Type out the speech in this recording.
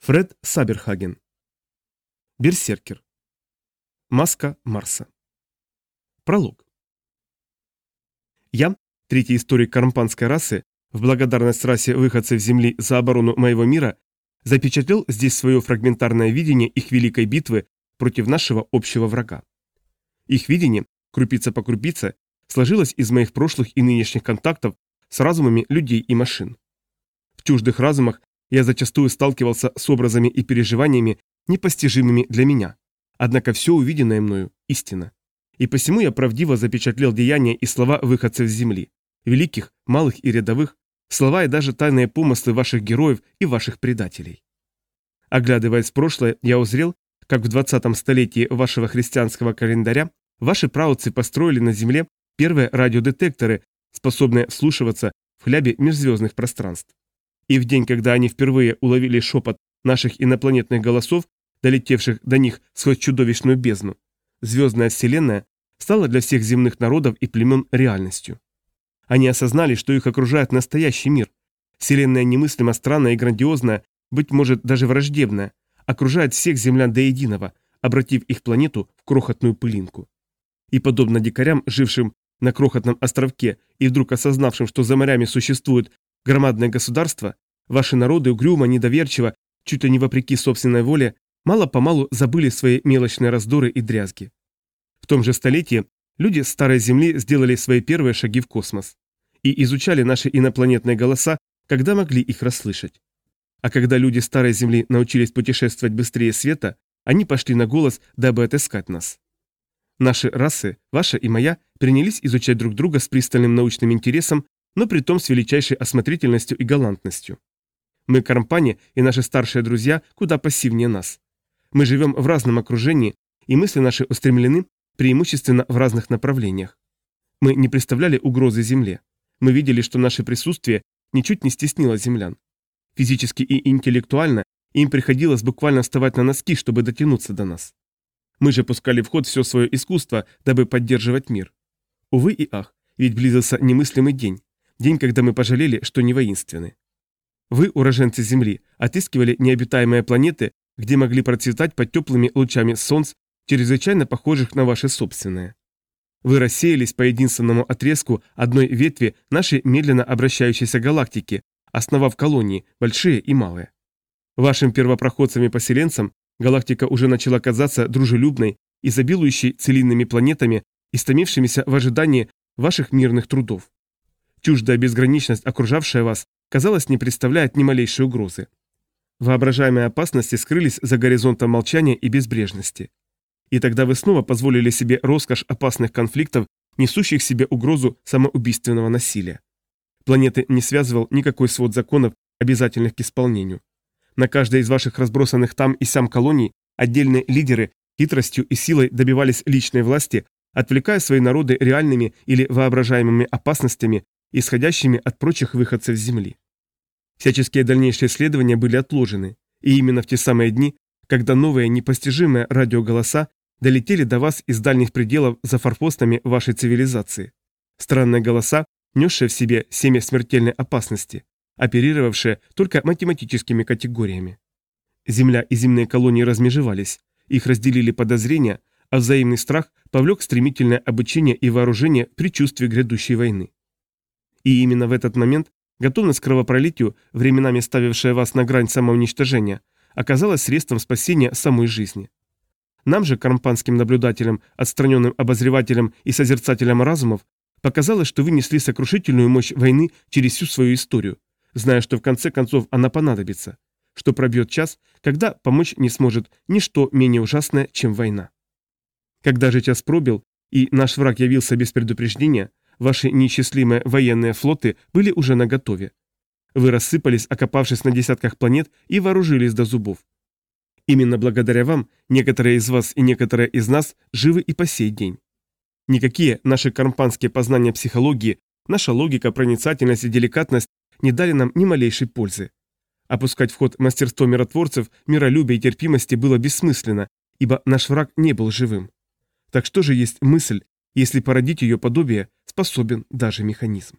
Фред Саберхаген. Берсеркер. Маска Марса. Пролог. Я, третий историк кармпанской расы, в благодарность расе выходцев Земли за оборону моего мира, запечатлел здесь свое фрагментарное видение их великой битвы против нашего общего врага. Их видение, крупица по крупице, сложилось из моих прошлых и нынешних контактов с разумами людей и машин. В чуждых разумах я зачастую сталкивался с образами и переживаниями, непостижимыми для меня. Однако все увиденное мною – истина. И посему я правдиво запечатлел деяния и слова выходцев с земли, великих, малых и рядовых, слова и даже тайные помыслы ваших героев и ваших предателей. Оглядываясь в прошлое, я узрел, как в 20 столетии вашего христианского календаря ваши праотцы построили на Земле первые радиодетекторы, способные вслушиваться в хлябе межзвездных пространств. И в день, когда они впервые уловили шепот наших инопланетных голосов, долетевших до них сквозь чудовищную бездну, звездная вселенная стала для всех земных народов и племен реальностью. Они осознали, что их окружает настоящий мир. Вселенная немыслимо странная и грандиозная, быть может даже враждебная, окружает всех землян до единого, обратив их планету в крохотную пылинку. И подобно дикарям, жившим на крохотном островке и вдруг осознавшим, что за морями существует Громадное государство, ваши народы угрюмо, недоверчиво, чуть ли не вопреки собственной воле, мало-помалу забыли свои мелочные раздоры и дрязги. В том же столетии люди Старой Земли сделали свои первые шаги в космос и изучали наши инопланетные голоса, когда могли их расслышать. А когда люди Старой Земли научились путешествовать быстрее света, они пошли на голос, дабы отыскать нас. Наши расы, ваша и моя, принялись изучать друг друга с пристальным научным интересом но при том с величайшей осмотрительностью и галантностью. Мы компания и наши старшие друзья куда пассивнее нас. Мы живем в разном окружении, и мысли наши устремлены преимущественно в разных направлениях. Мы не представляли угрозы Земле. Мы видели, что наше присутствие ничуть не стеснило землян. Физически и интеллектуально им приходилось буквально вставать на носки, чтобы дотянуться до нас. Мы же пускали в ход все свое искусство, дабы поддерживать мир. Увы и ах, ведь близился немыслимый день. День, когда мы пожалели, что не воинственны. Вы, уроженцы Земли, отыскивали необитаемые планеты, где могли процветать под теплыми лучами солнц, чрезвычайно похожих на ваши собственные. Вы рассеялись по единственному отрезку одной ветви нашей медленно обращающейся галактики, основав колонии, большие и малые. Вашим первопроходцам и поселенцам галактика уже начала казаться дружелюбной, изобилующей целинными планетами, истомившимися в ожидании ваших мирных трудов. Чуждая безграничность, окружавшая вас, казалось, не представляет ни малейшей угрозы. Воображаемые опасности скрылись за горизонтом молчания и безбрежности. И тогда вы снова позволили себе роскошь опасных конфликтов, несущих себе угрозу самоубийственного насилия. Планеты не связывал никакой свод законов, обязательных к исполнению. На каждой из ваших разбросанных там и сям колоний отдельные лидеры хитростью и силой добивались личной власти, отвлекая свои народы реальными или воображаемыми опасностями исходящими от прочих выходцев Земли. Всяческие дальнейшие исследования были отложены, и именно в те самые дни, когда новые непостижимые радиоголоса долетели до вас из дальних пределов за форпостами вашей цивилизации. Странные голоса, несшие в себе семя смертельной опасности, оперировавшие только математическими категориями. Земля и земные колонии размежевались, их разделили подозрения, а взаимный страх повлек стремительное обучение и вооружение при чувстве грядущей войны. И именно в этот момент готовность к кровопролитию, временами ставившая вас на грань самоуничтожения, оказалась средством спасения самой жизни. Нам же, кармпанским наблюдателям, отстраненным обозревателям и созерцателям разумов, показалось, что вы несли сокрушительную мощь войны через всю свою историю, зная, что в конце концов она понадобится, что пробьет час, когда помочь не сможет ничто менее ужасное, чем война. Когда же час пробил, и наш враг явился без предупреждения, Ваши неисчислимые военные флоты были уже наготове. Вы рассыпались, окопавшись на десятках планет, и вооружились до зубов. Именно благодаря вам некоторые из вас и некоторые из нас живы и по сей день. Никакие наши кармпанские познания психологии, наша логика, проницательность и деликатность не дали нам ни малейшей пользы. Опускать в ход мастерство миротворцев, миролюбия и терпимости было бессмысленно, ибо наш враг не был живым. Так что же есть мысль, если породить ее подобие способен даже механизм.